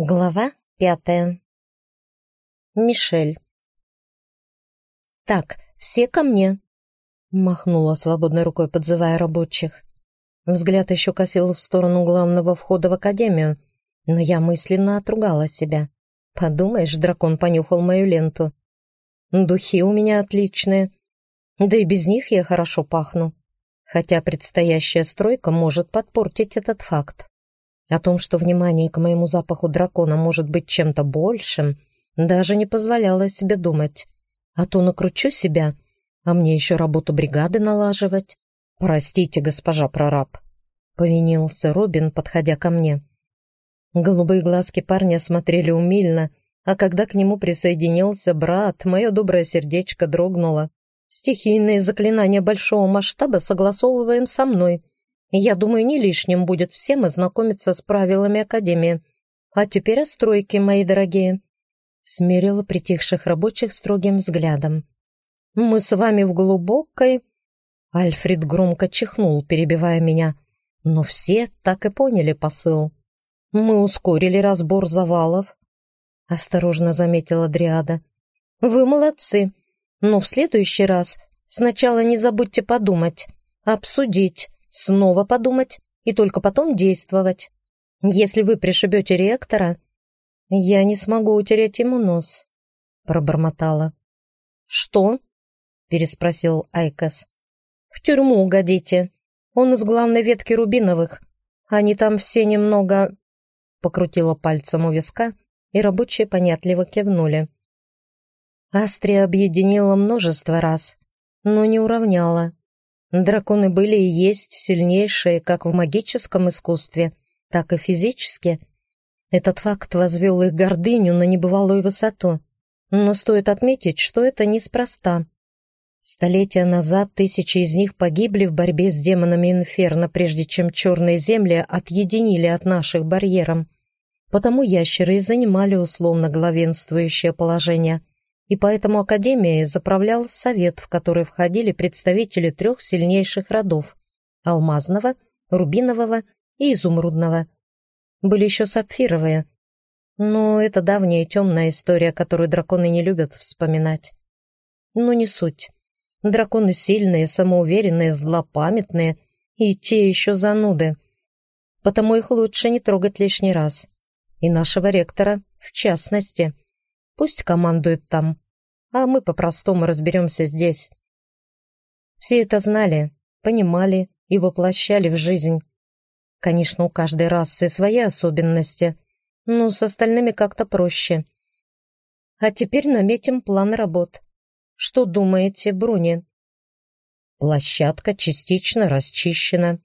Глава пятая. Мишель. «Так, все ко мне!» Махнула свободной рукой, подзывая рабочих. Взгляд еще косил в сторону главного входа в академию, но я мысленно отругала себя. Подумаешь, дракон понюхал мою ленту. Духи у меня отличные, да и без них я хорошо пахну, хотя предстоящая стройка может подпортить этот факт. О том, что внимание к моему запаху дракона может быть чем-то большим, даже не позволяла себе думать. А то накручу себя, а мне еще работу бригады налаживать. «Простите, госпожа прораб», — повинился Робин, подходя ко мне. Голубые глазки парня смотрели умильно, а когда к нему присоединился брат, мое доброе сердечко дрогнуло. Стихийные заклинания большого масштаба согласовываем со мной, я думаю, не лишним будет всем ознакомиться с правилами Академии. А теперь о стройке, мои дорогие. Смерила притихших рабочих строгим взглядом. Мы с вами в глубокой... Альфред громко чихнул, перебивая меня. Но все так и поняли посыл. Мы ускорили разбор завалов. Осторожно заметила Дриада. Вы молодцы. Но в следующий раз сначала не забудьте подумать, обсудить, снова подумать и только потом действовать. Если вы пришибете ректора, я не смогу утереть ему нос, пробормотала. Что? переспросил Айкос. В тюрьму угодите. Он из главной ветки Рубиновых. Они там все немного... Покрутила пальцем у виска, и рабочие понятливо кивнули. Астрия объединила множество раз, но не уравняла. Драконы были и есть сильнейшие как в магическом искусстве, так и физически. Этот факт возвел их гордыню на небывалую высоту. Но стоит отметить, что это неспроста. Столетия назад тысячи из них погибли в борьбе с демонами Инферно, прежде чем черные земли отъединили от наших барьером. Потому ящеры и занимали условно главенствующее положение и поэтому Академией заправлял совет, в который входили представители трех сильнейших родов – алмазного, рубинового и изумрудного. Были еще сапфировые. Но это давняя темная история, которую драконы не любят вспоминать. Но не суть. Драконы сильные, самоуверенные, злопамятные и те еще зануды. Потому их лучше не трогать лишний раз. И нашего ректора в частности – Пусть командует там, а мы по-простому разберемся здесь. Все это знали, понимали и воплощали в жизнь. Конечно, у каждой расы свои особенности, но с остальными как-то проще. А теперь наметим план работ. Что думаете, Бруни? Площадка частично расчищена,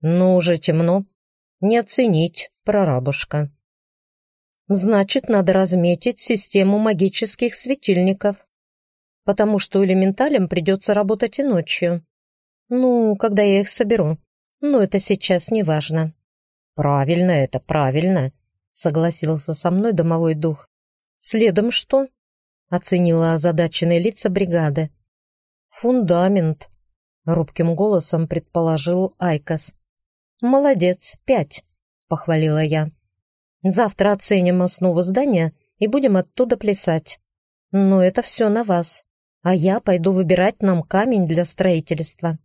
но уже темно. Не оценить, прорабушка. Значит, надо разметить систему магических светильников, потому что элементалям придется работать и ночью. Ну, когда я их соберу. Но это сейчас не важно. Правильно это, правильно, согласился со мной домовой дух. Следом что? Оценила озадаченные лица бригады. Фундамент, робким голосом предположил Айкос. Молодец, пять, похвалила я. Завтра оценим основу здания и будем оттуда плясать. Но это все на вас, а я пойду выбирать нам камень для строительства».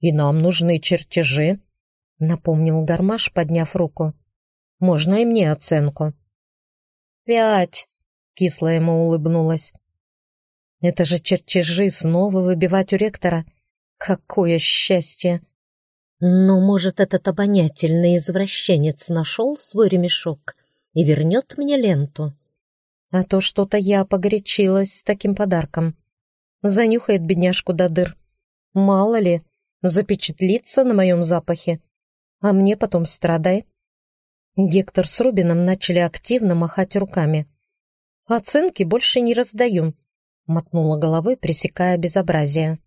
«И нам нужны чертежи», — напомнил Гармаш, подняв руку. «Можно и мне оценку?» «Пять», — кисло ему улыбнулась. «Это же чертежи снова выбивать у ректора. Какое счастье!» Но, может, этот обонятельный извращенец нашел свой ремешок и вернет мне ленту? А то что-то я погорячилась с таким подарком. Занюхает бедняжку до дыр. Мало ли, запечатлится на моем запахе. А мне потом страдай. Гектор с Рубином начали активно махать руками. «Оценки больше не раздаю», — мотнула головой, пресекая безобразие.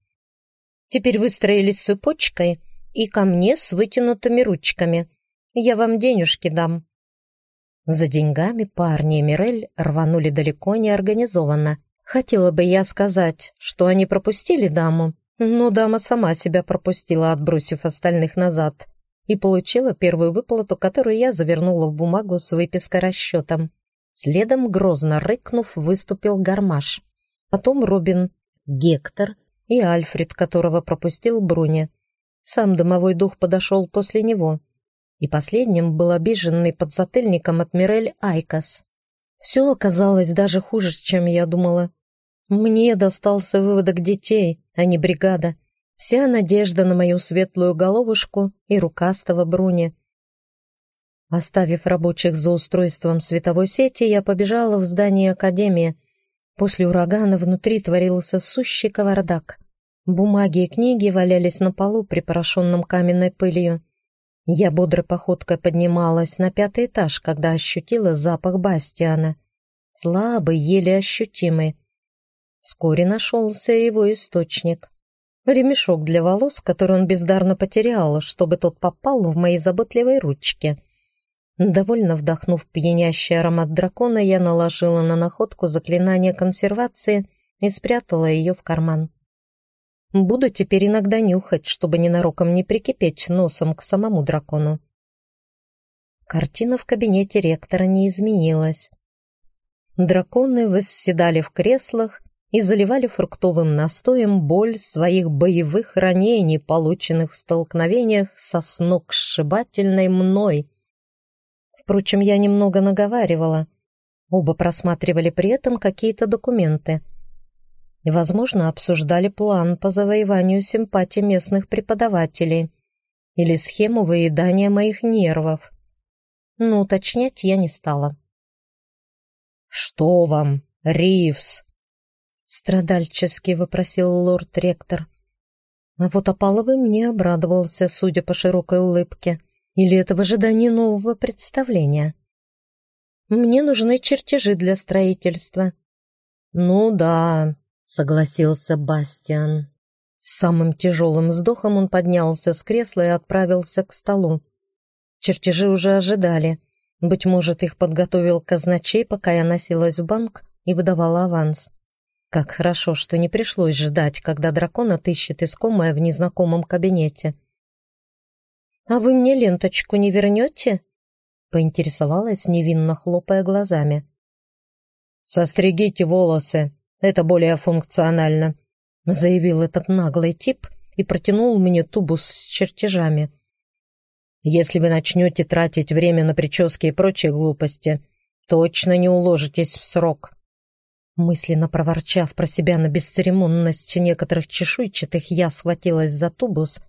«Теперь выстроились цепочкой», и ко мне с вытянутыми ручками. Я вам денежки дам». За деньгами парни и Мирель рванули далеко не организованно. Хотела бы я сказать, что они пропустили даму, но дама сама себя пропустила, отбросив остальных назад. и получила первую выплату, которую я завернула в бумагу с выпиской расчетом. Следом, грозно рыкнув, выступил Гармаш. Потом Робин, Гектор и Альфред, которого пропустил Бруни. Сам домовой дух подошел после него. И последним был обиженный подзатыльником от Мирель Айкос. Все оказалось даже хуже, чем я думала. Мне достался выводок детей, а не бригада. Вся надежда на мою светлую головушку и рукастого Бруни. Оставив рабочих за устройством световой сети, я побежала в здание Академии. После урагана внутри творился сущий кавардак. Бумаги и книги валялись на полу, припорошенном каменной пылью. Я бодрой походкой поднималась на пятый этаж, когда ощутила запах Бастиана. Слабый, еле ощутимый. Вскоре нашелся его источник. Ремешок для волос, который он бездарно потерял, чтобы тот попал в мои заботливые ручки. Довольно вдохнув пьянящий аромат дракона, я наложила на находку заклинание консервации и спрятала ее в карман. Буду теперь иногда нюхать, чтобы ненароком не прикипеть носом к самому дракону. Картина в кабинете ректора не изменилась. Драконы восседали в креслах и заливали фруктовым настоем боль своих боевых ранений, полученных в столкновениях со сногсшибательной мной. Впрочем, я немного наговаривала. Оба просматривали при этом какие-то документы возможно, обсуждали план по завоеванию симпатии местных преподавателей или схему выедания моих нервов. Но уточнять я не стала. «Что вам, Ривз?» Страдальчески вопросил лорд-ректор. А вот Опаловый мне обрадовался, судя по широкой улыбке. Или это в ожидании нового представления? Мне нужны чертежи для строительства. Ну да, согласился Бастиан. С самым тяжелым вздохом он поднялся с кресла и отправился к столу. Чертежи уже ожидали. Быть может, их подготовил казначей, пока я носилась в банк и выдавала аванс. Как хорошо, что не пришлось ждать, когда дракон отыщет искомое в незнакомом кабинете. «А вы мне ленточку не вернете?» — поинтересовалась, невинно хлопая глазами. «Состригите волосы», это более функционально», — заявил этот наглый тип и протянул мне тубус с чертежами. «Если вы начнете тратить время на прически и прочие глупости, точно не уложитесь в срок». Мысленно проворчав про себя на бесцеремонность некоторых чешуйчатых, я схватилась за тубус,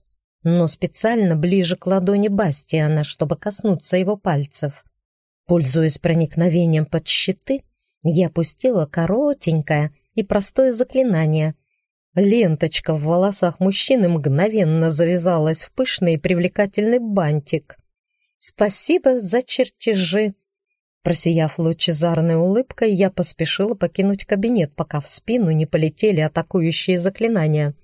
но специально ближе к ладони Бастиана, чтобы коснуться его пальцев. Пользуясь проникновением под щиты, я пустила коротенькое, и простое заклинание. Ленточка в волосах мужчины мгновенно завязалась в пышный и привлекательный бантик. «Спасибо за чертежи!» Просияв лучезарной улыбкой, я поспешила покинуть кабинет, пока в спину не полетели атакующие заклинания.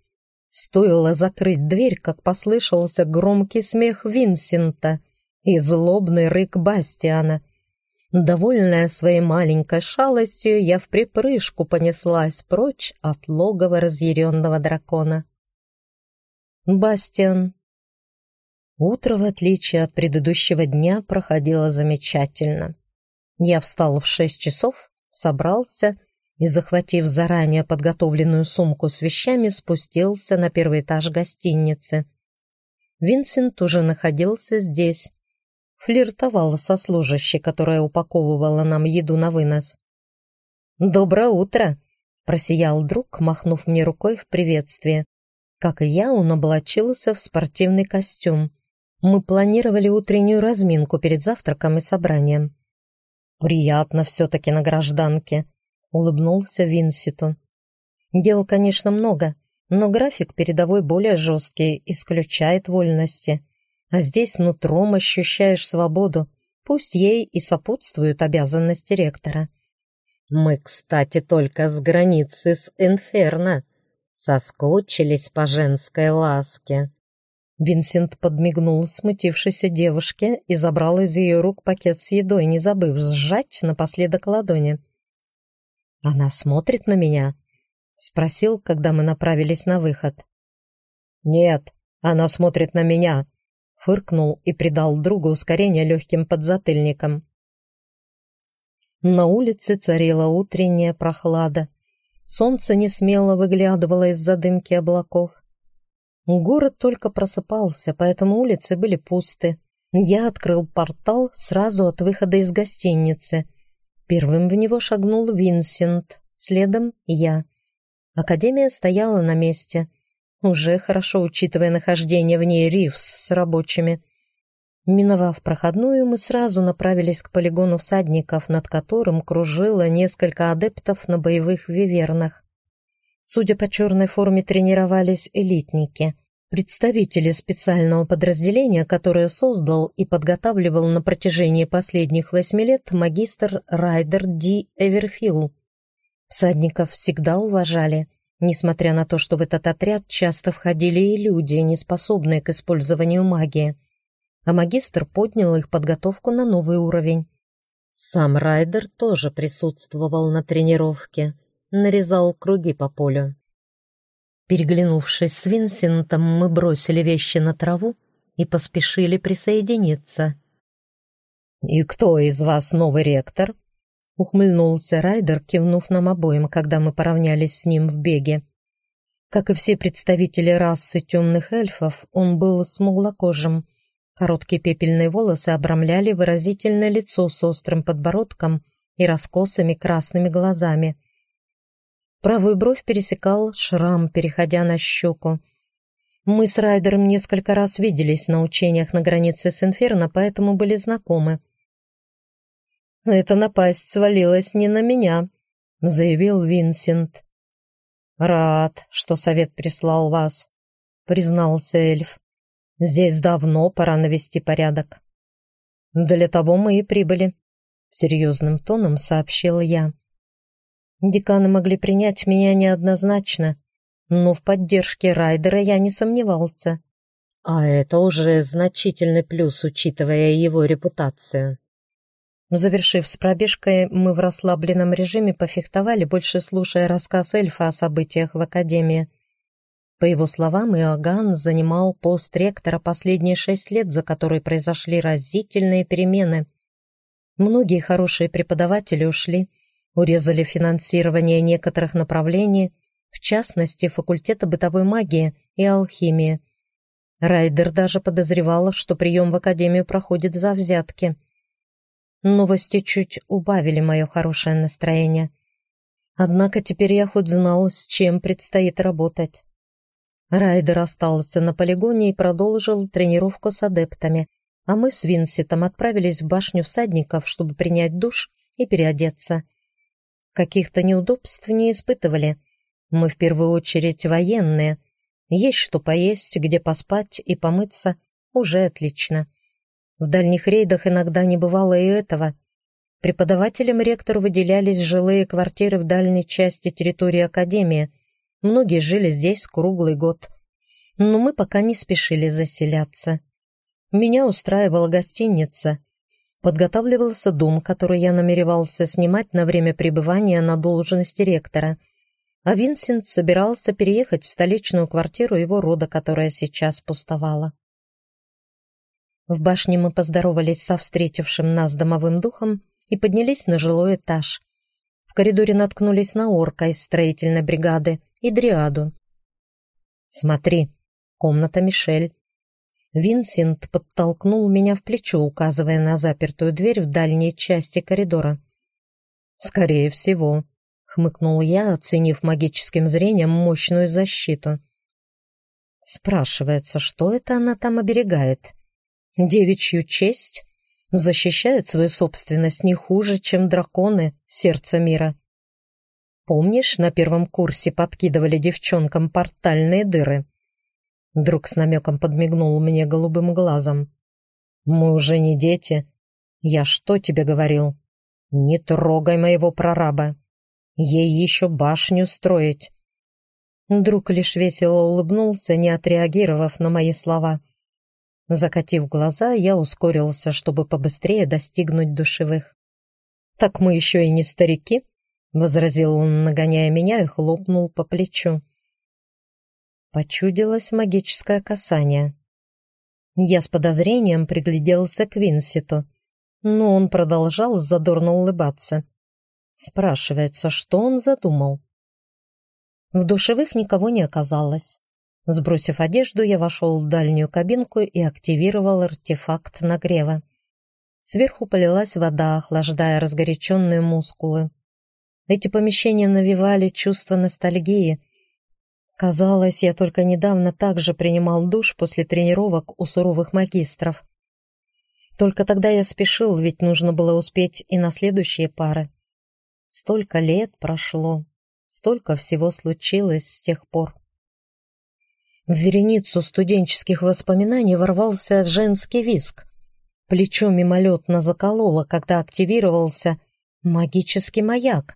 Стоило закрыть дверь, как послышался громкий смех Винсента и злобный рык Бастиана. Довольная своей маленькой шалостью, я в припрыжку понеслась прочь от логова разъяренного дракона. Бастиан. Утро, в отличие от предыдущего дня, проходило замечательно. Я встал в шесть часов, собрался и, захватив заранее подготовленную сумку с вещами, спустился на первый этаж гостиницы. Винсент уже находился здесь, флиртовала со служащей, которая упаковывала нам еду на вынос. «Доброе утро!» — просиял друг, махнув мне рукой в приветствие. Как и я, он облачился в спортивный костюм. Мы планировали утреннюю разминку перед завтраком и собранием. «Приятно все-таки на гражданке», — улыбнулся Винситу. «Дел, конечно, много, но график передовой более жесткий, исключает вольности а здесь нутром ощущаешь свободу, пусть ей и сопутствуют обязанности ректора. Мы, кстати, только с границы с Инферно соскучились по женской ласке. Винсент подмигнул смутившейся девушке и забрал из ее рук пакет с едой, не забыв сжать напоследок ладони. «Она смотрит на меня?» — спросил, когда мы направились на выход. «Нет, она смотрит на меня», фыркнул и придал другу ускорение легким подзатыльником. На улице царила утренняя прохлада. Солнце не смело выглядывало из-за дымки облаков. Город только просыпался, поэтому улицы были пусты. Я открыл портал сразу от выхода из гостиницы. Первым в него шагнул Винсент, следом я. Академия стояла на месте. Уже хорошо, учитывая нахождение в ней Ривс с рабочими. Миновав проходную, мы сразу направились к полигону всадников, над которым кружило несколько адептов на боевых вивернах. Судя по черной форме, тренировались элитники, представители специального подразделения, которое создал и подготавливал на протяжении последних восьми лет магистр Райдер Ди Эверфилл. Всадников всегда уважали, несмотря на то, что в этот отряд часто входили и люди, не способные к использованию магии. А магистр поднял их подготовку на новый уровень. Сам Райдер тоже присутствовал на тренировке — нарезал круги по полю. Переглянувшись с Винсентом, мы бросили вещи на траву и поспешили присоединиться. «И кто из вас новый ректор?» — ухмыльнулся Райдер, кивнув нам обоим, когда мы поравнялись с ним в беге. Как и все представители расы темных эльфов, он был смуглокожим. Короткие пепельные волосы обрамляли выразительное лицо с острым подбородком и раскосыми красными глазами — Правую бровь пересекал шрам, переходя на щеку. Мы с Райдером несколько раз виделись на учениях на границе с Инферно, поэтому были знакомы. «Эта напасть свалилась не на меня», — заявил Винсент. «Рад, что совет прислал вас», — признался эльф. «Здесь давно пора навести порядок». «Для того мы и прибыли», — серьезным тоном сообщил я. Деканы могли принять меня неоднозначно, но в поддержке Райдера я не сомневался. А это уже значительный плюс, учитывая его репутацию. Завершив с пробежкой, мы в расслабленном режиме пофехтовали, больше слушая рассказ эльфа о событиях в Академии. По его словам, Иоганн занимал пост ректора последние шесть лет, за которые произошли разительные перемены. Многие хорошие преподаватели ушли, урезали финансирование некоторых направлений, в частности, факультета бытовой магии и алхимии. Райдер даже подозревала, что прием в академию проходит за взятки. Новости чуть убавили мое хорошее настроение. Однако теперь я хоть знал, с чем предстоит работать. Райдер остался на полигоне и продолжил тренировку с адептами, а мы с Винситом отправились в башню всадников, чтобы принять душ и переодеться. Каких-то неудобств не испытывали. Мы в первую очередь военные. Есть что поесть, где поспать и помыться — уже отлично. В дальних рейдах иногда не бывало и этого. Преподавателям ректору выделялись жилые квартиры в дальней части территории Академии. Многие жили здесь круглый год. Но мы пока не спешили заселяться. Меня устраивала гостиница, подготавливался дом, который я намеревался снимать на время пребывания на должности ректора, а Винсент собирался переехать в столичную квартиру его рода, которая сейчас пустовала. В башне мы поздоровались со встретившим нас домовым духом и поднялись на жилой этаж. В коридоре наткнулись на орка из строительной бригады и дриаду. «Смотри, комната Мишель», Винсент подтолкнул меня в плечо, указывая на запертую дверь в дальней части коридора. «Скорее всего», — хмыкнул я, оценив магическим зрением мощную защиту. Спрашивается, что это она там оберегает? Девичью честь? Защищает свою собственность не хуже, чем драконы, сердце мира. Помнишь, на первом курсе подкидывали девчонкам портальные дыры? Друг с намеком подмигнул мне голубым глазом. «Мы уже не дети. Я что тебе говорил? Не трогай моего прораба. Ей еще башню строить». Друг лишь весело улыбнулся, не отреагировав на мои слова. Закатив глаза, я ускорился, чтобы побыстрее достигнуть душевых. «Так мы еще и не старики», — возразил он, нагоняя меня и хлопнул по плечу. Почудилось магическое касание. Я с подозрением пригляделся к Винситу, но он продолжал задорно улыбаться. Спрашивается, что он задумал. В душевых никого не оказалось. Сбросив одежду, я вошел в дальнюю кабинку и активировал артефакт нагрева. Сверху полилась вода, охлаждая разгоряченные мускулы. Эти помещения навевали чувство ностальгии. Казалось, я только недавно также принимал душ после тренировок у суровых магистров. Только тогда я спешил, ведь нужно было успеть и на следующие пары. Столько лет прошло, столько всего случилось с тех пор. В вереницу студенческих воспоминаний ворвался женский виск. Плечо мимолетно закололо, когда активировался магический маяк.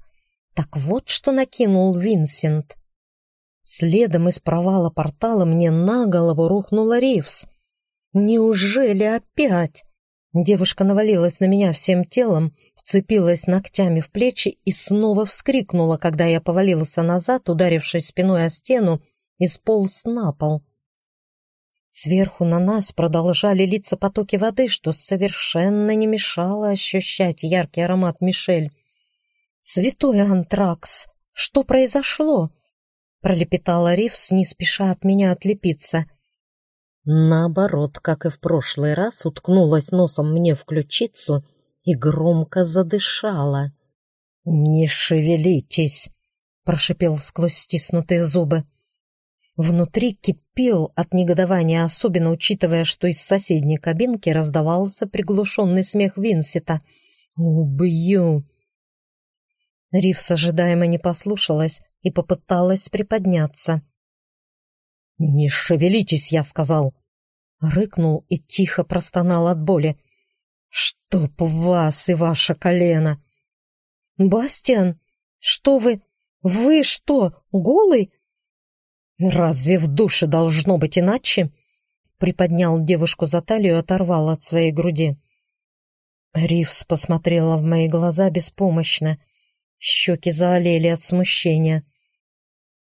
Так вот, что накинул Винсент. Следом из провала портала мне на голову рухнула Ривс. Неужели опять? Девушка навалилась на меня всем телом, вцепилась ногтями в плечи и снова вскрикнула, когда я повалился назад, ударившись спиной о стену, и сполз на пол. Сверху на нас продолжали литься потоки воды, что совершенно не мешало ощущать яркий аромат Мишель. «Святой Антракс! Что произошло?» пролепетала Ривс, не спеша от меня отлепиться. Наоборот, как и в прошлый раз, уткнулась носом мне в ключицу и громко задышала. «Не шевелитесь!» — прошипел сквозь стиснутые зубы. Внутри кипел от негодования, особенно учитывая, что из соседней кабинки раздавался приглушенный смех Винсета. «Убью!» Ривс ожидаемо не послушалась и попыталась приподняться. «Не шевелитесь!» — я сказал. Рыкнул и тихо простонал от боли. «Чтоб вас и ваше колено!» «Бастиан, что вы? Вы что, голый?» «Разве в душе должно быть иначе?» Приподнял девушку за талию и оторвал от своей груди. Ривс посмотрела в мои глаза беспомощно. Щеки заолели от смущения.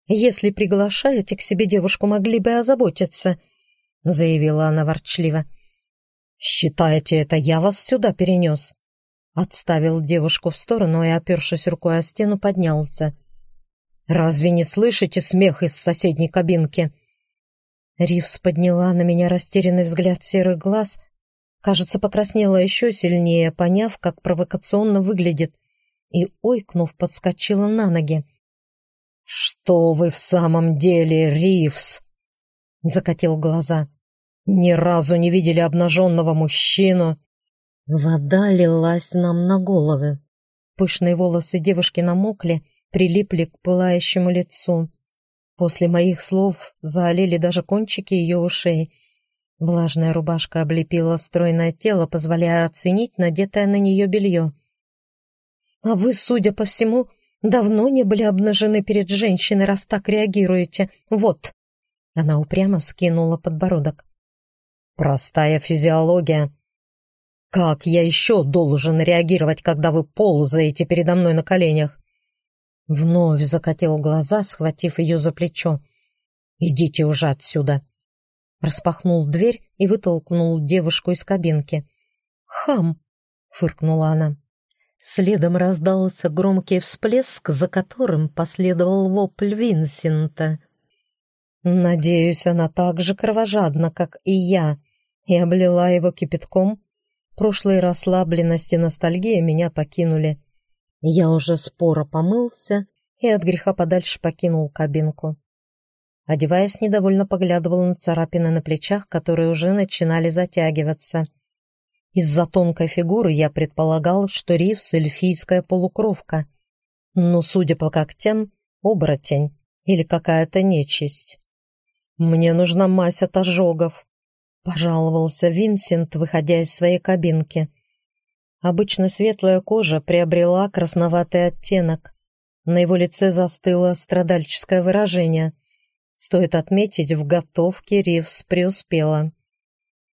«Если приглашаете к себе девушку, могли бы озаботиться», — заявила она ворчливо. «Считаете, это я вас сюда перенес?» Отставил девушку в сторону и, опершись рукой о стену, поднялся. «Разве не слышите смех из соседней кабинки?» Ривс подняла на меня растерянный взгляд серых глаз, кажется, покраснела еще сильнее, поняв, как провокационно выглядит, и, ойкнув, подскочила на ноги. «Что вы в самом деле, Ривс?» Закатил глаза. «Ни разу не видели обнаженного мужчину?» Вода лилась нам на головы. Пышные волосы девушки намокли, прилипли к пылающему лицу. После моих слов заолели даже кончики ее ушей. Влажная рубашка облепила стройное тело, позволяя оценить надетое на нее белье. «А вы, судя по всему, давно не были обнажены перед женщиной, раз так реагируете. Вот!» Она упрямо скинула подбородок. «Простая физиология. Как я еще должен реагировать, когда вы ползаете передо мной на коленях?» Вновь закатил глаза, схватив ее за плечо. «Идите уже отсюда!» Распахнул дверь и вытолкнул девушку из кабинки. «Хам!» — фыркнула она. Следом раздался громкий всплеск, за которым последовал вопль Винсента. Надеюсь, она так же кровожадна, как и я, и облила его кипятком. Прошлые расслабленность и ностальгия меня покинули. Я уже споро помылся и от греха подальше покинул кабинку. Одеваясь, недовольно поглядывал на царапины на плечах, которые уже начинали затягиваться. Из-за тонкой фигуры я предполагал, что Ривс — эльфийская полукровка. Но, судя по когтям, оборотень или какая-то нечисть. «Мне нужна мазь от ожогов», — пожаловался Винсент, выходя из своей кабинки. Обычно светлая кожа приобрела красноватый оттенок. На его лице застыло страдальческое выражение. Стоит отметить, в готовке Ривс преуспела.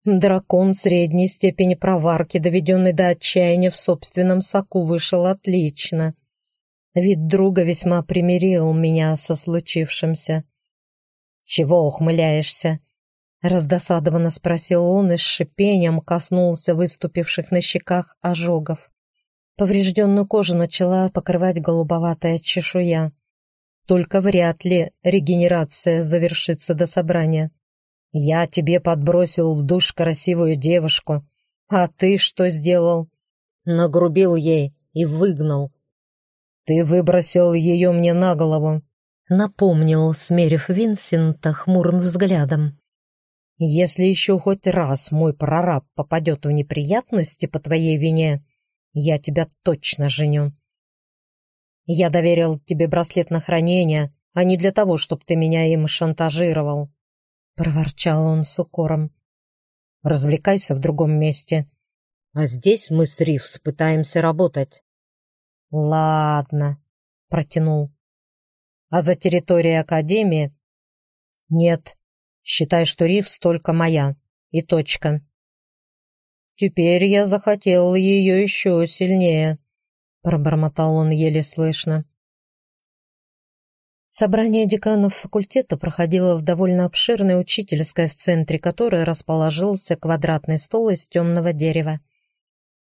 Дракон средней степени проварки, доведенный до отчаяния в собственном соку, вышел отлично. Вид друга весьма примирил меня со случившимся. «Чего ухмыляешься?» Раздосадованно спросил он и с шипением коснулся выступивших на щеках ожогов. Поврежденную кожу начала покрывать голубоватая чешуя. Только вряд ли регенерация завершится до собрания. Я тебе подбросил в душ красивую девушку, а ты что сделал? Нагрубил ей и выгнал. Ты выбросил ее мне на голову, напомнил, смерив Винсента хмурым взглядом. Если еще хоть раз мой прораб попадет в неприятности по твоей вине, я тебя точно женю. Я доверил тебе браслет на хранение, а не для того, чтобы ты меня им шантажировал. Проворчал он с укором. Развлекайся в другом месте. А здесь мы с Ривс пытаемся работать. Ладно, протянул. А за территорией Академии? Нет, Считай, что Ривз только моя. И точка. Теперь я захотел ее еще сильнее, пробормотал он еле слышно. Собрание деканов факультета проходило в довольно обширной учительской, в центре которой расположился квадратный стол из темного дерева.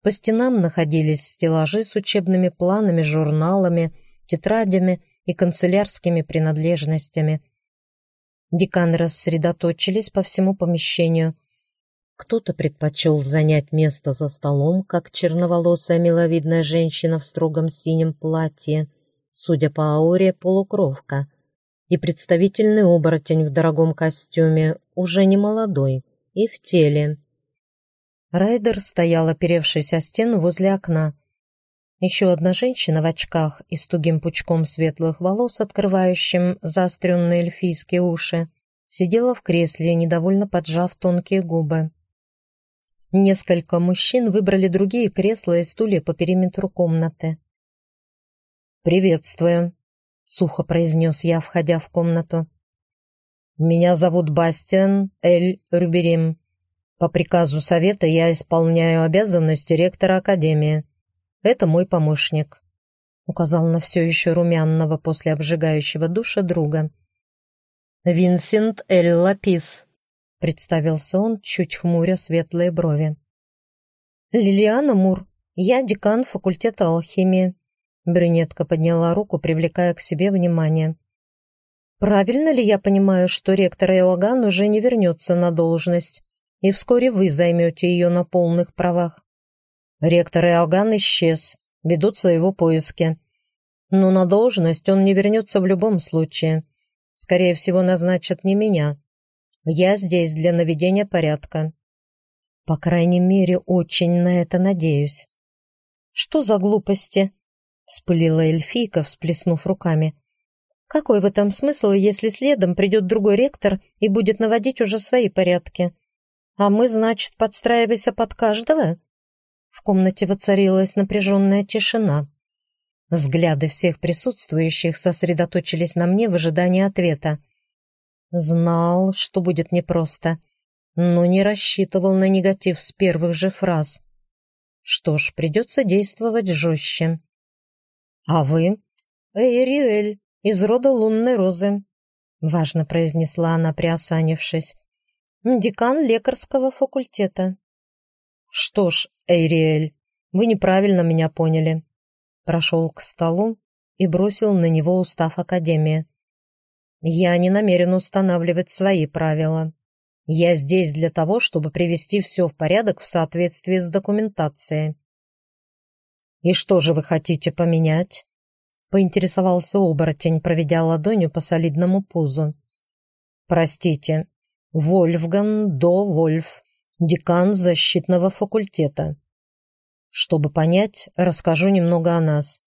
По стенам находились стеллажи с учебными планами, журналами, тетрадями и канцелярскими принадлежностями – Деканы рассредоточились по всему помещению. Кто-то предпочел занять место за столом, как черноволосая миловидная женщина в строгом синем платье, судя по ауре, полукровка, и представительный оборотень в дорогом костюме, уже не молодой, и в теле. Райдер стоял, оперевшись о стену возле окна. Еще одна женщина в очках и с тугим пучком светлых волос, открывающим заостренные эльфийские уши, сидела в кресле, недовольно поджав тонкие губы. Несколько мужчин выбрали другие кресла и стулья по периметру комнаты. «Приветствую», — сухо произнес я, входя в комнату. «Меня зовут Бастиан Эль Рюберим. По приказу совета я исполняю обязанности ректора Академии. Это мой помощник», — указал на все еще румяного после обжигающего душа друга. «Винсент Эль Лапис», — представился он, чуть хмуря светлые брови. «Лилиана Мур, я декан факультета алхимии», — брюнетка подняла руку, привлекая к себе внимание. «Правильно ли я понимаю, что ректор Иоганн уже не вернется на должность, и вскоре вы займете ее на полных правах?» Ректор Иоганн исчез, ведутся его поиски. Но на должность он не вернется в любом случае. Скорее всего, назначат не меня. Я здесь для наведения порядка. По крайней мере, очень на это надеюсь. «Что за глупости?» — вспылила эльфийка, всплеснув руками. «Какой в этом смысл, если следом придет другой ректор и будет наводить уже свои порядки? А мы, значит, подстраивайся под каждого?» В комнате воцарилась напряженная тишина. Взгляды всех присутствующих сосредоточились на мне в ожидании ответа. Знал, что будет непросто, но не рассчитывал на негатив с первых же фраз. Что ж, придется действовать жестче. «А вы?» «Эйриэль, из рода лунной розы», — важно произнесла она, приосанившись. «Декан лекарского факультета». «Что ж, Эйриэль, вы неправильно меня поняли». Прошел к столу и бросил на него устав Академии. «Я не намерен устанавливать свои правила. Я здесь для того, чтобы привести все в порядок в соответствии с документацией». «И что же вы хотите поменять?» поинтересовался оборотень, проведя ладонью по солидному пузу. «Простите, Вольфган до Вольф декан защитного факультета. Чтобы понять, расскажу немного о нас.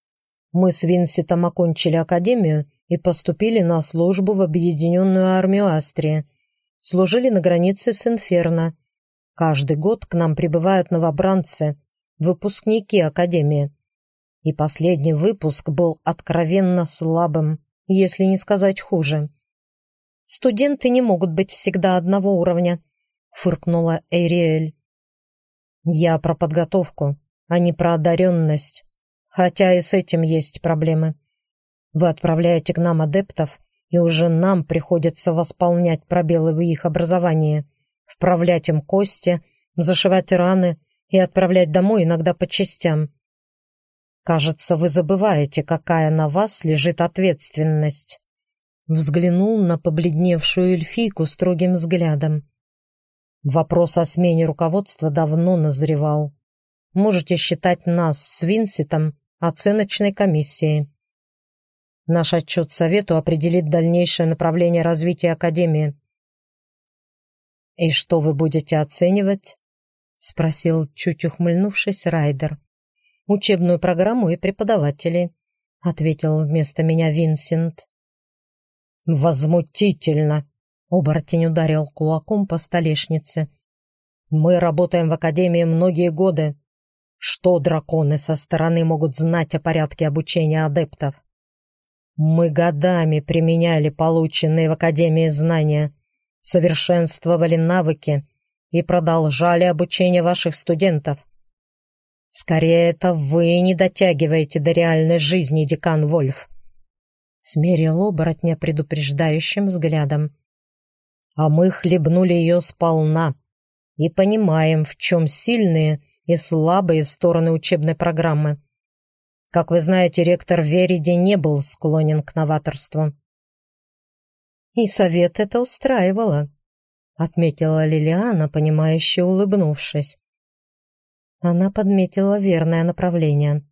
Мы с Винситом окончили академию и поступили на службу в Объединенную армию Австрии. Служили на границе с Инферно. Каждый год к нам прибывают новобранцы, выпускники академии. И последний выпуск был откровенно слабым, если не сказать хуже. Студенты не могут быть всегда одного уровня, фыркнула Эйриэль. «Я про подготовку, а не про одаренность. Хотя и с этим есть проблемы. Вы отправляете к нам адептов, и уже нам приходится восполнять пробелы в их образовании, вправлять им кости, зашивать раны и отправлять домой иногда по частям. Кажется, вы забываете, какая на вас лежит ответственность. Взглянул на побледневшую эльфийку строгим взглядом. Вопрос о смене руководства давно назревал. Можете считать нас с Винситом оценочной комиссией. Наш отчет Совету определит дальнейшее направление развития Академии. «И что вы будете оценивать?» — спросил, чуть ухмыльнувшись, Райдер. «Учебную программу и преподавателей», — ответил вместо меня Винсент. «Возмутительно!» — оборотень ударил кулаком по столешнице. «Мы работаем в Академии многие годы. Что драконы со стороны могут знать о порядке обучения адептов? Мы годами применяли полученные в Академии знания, совершенствовали навыки и продолжали обучение ваших студентов. Скорее, это вы не дотягиваете до реальной жизни, декан Вольф. Смерил оборотня предупреждающим взглядом. А мы хлебнули ее сполна и понимаем, в чем сильные и слабые стороны учебной программы. Как вы знаете, ректор Вериди не был склонен к новаторству. «И совет это устраивало», — отметила Лилиана, понимающе улыбнувшись. Она подметила верное направление.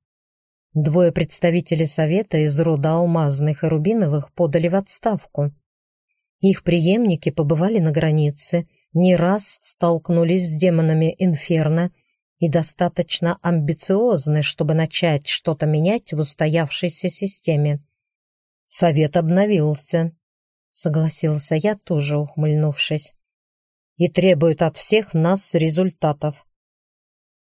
Двое представителей совета из рода алмазных и рубиновых подали в отставку. Их преемники побывали на границе, не раз столкнулись с демонами Инферно и достаточно амбициозны, чтобы начать что-то менять в устоявшейся системе. Совет обновился, согласился я, тоже ухмыльнувшись, и требует от всех нас результатов.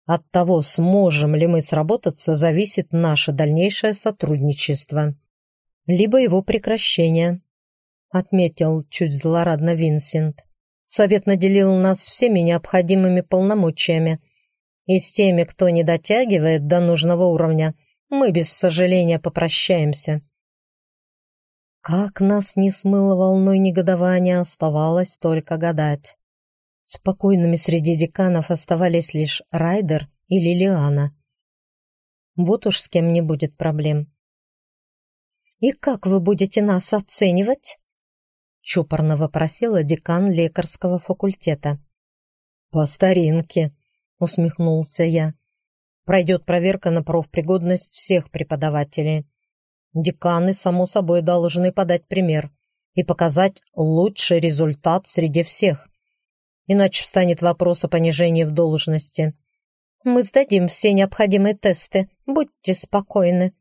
От того, сможем ли мы сработаться, зависит наше дальнейшее сотрудничество. Либо его прекращение, отметил чуть злорадно Винсент. Совет наделил нас всеми необходимыми полномочиями, и с теми, кто не дотягивает до нужного уровня, мы без сожаления попрощаемся. Как нас не смыло волной негодования, оставалось только гадать. Спокойными среди деканов оставались лишь Райдер и Лилиана. Вот уж с кем не будет проблем. «И как вы будете нас оценивать?» — чопорно вопросила декан лекарского факультета. «По старинке», усмехнулся я. Пройдет проверка на профпригодность всех преподавателей. Деканы, само собой, должны подать пример и показать лучший результат среди всех. Иначе встанет вопрос о понижении в должности. «Мы сдадим все необходимые тесты, будьте спокойны»,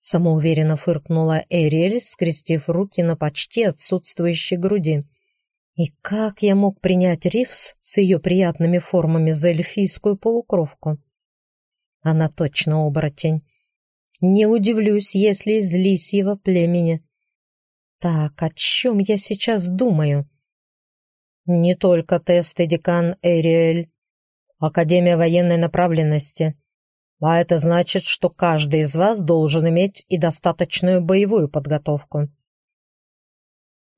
самоуверенно фыркнула Эриэль, скрестив руки на почти отсутствующей груди. И как я мог принять Ривс с ее приятными формами за эльфийскую полукровку? Она точно оборотень. Не удивлюсь, если из лисьего племени. Так, о чем я сейчас думаю? Не только тесты декан Эриэль, Академия военной направленности. А это значит, что каждый из вас должен иметь и достаточную боевую подготовку.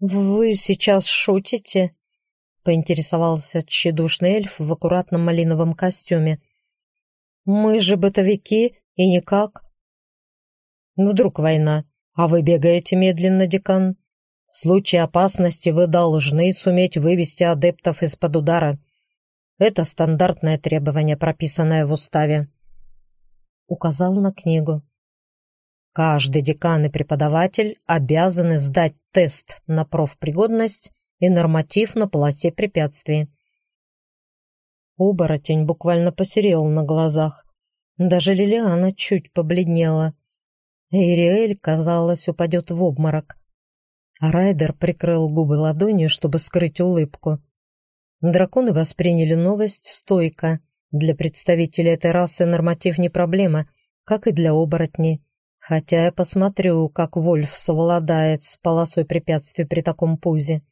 «Вы сейчас шутите?» — поинтересовался тщедушный эльф в аккуратном малиновом костюме. «Мы же бытовики, и никак...» «Вдруг война, а вы бегаете медленно, декан? В случае опасности вы должны суметь вывести адептов из-под удара. Это стандартное требование, прописанное в уставе». Указал на книгу. Каждый декан и преподаватель обязаны сдать тест на профпригодность и норматив на полосе препятствий. Оборотень буквально посерел на глазах. Даже Лилиана чуть побледнела. Ириэль, казалось, упадет в обморок. А Райдер прикрыл губы ладонью, чтобы скрыть улыбку. Драконы восприняли новость стойко. Для представителей этой расы норматив не проблема, как и для оборотней. Хотя я посмотрю, как Вольф совладает с полосой препятствий при таком пузе.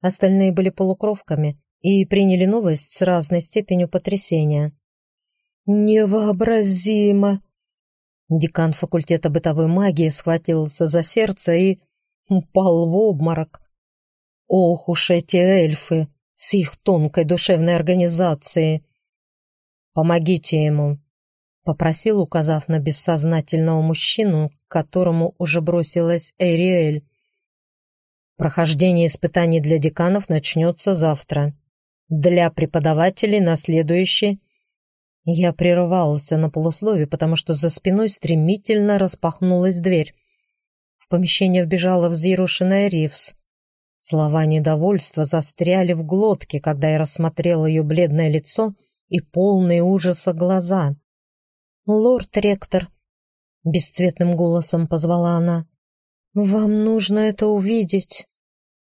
Остальные были полукровками и приняли новость с разной степенью потрясения. «Невообразимо!» Декан факультета бытовой магии схватился за сердце и упал в обморок. «Ох уж эти эльфы! с их тонкой душевной организацией. «Помогите ему», — попросил, указав на бессознательного мужчину, к которому уже бросилась Эриэль. «Прохождение испытаний для деканов начнется завтра. Для преподавателей на следующий...» Я прерывался на полуслове, потому что за спиной стремительно распахнулась дверь. В помещение вбежала взъерошенная Ривз. Слова недовольства застряли в глотке, когда я рассмотрел ее бледное лицо и полные ужаса глаза. «Лорд-ректор», — бесцветным голосом позвала она, — «вам нужно это увидеть».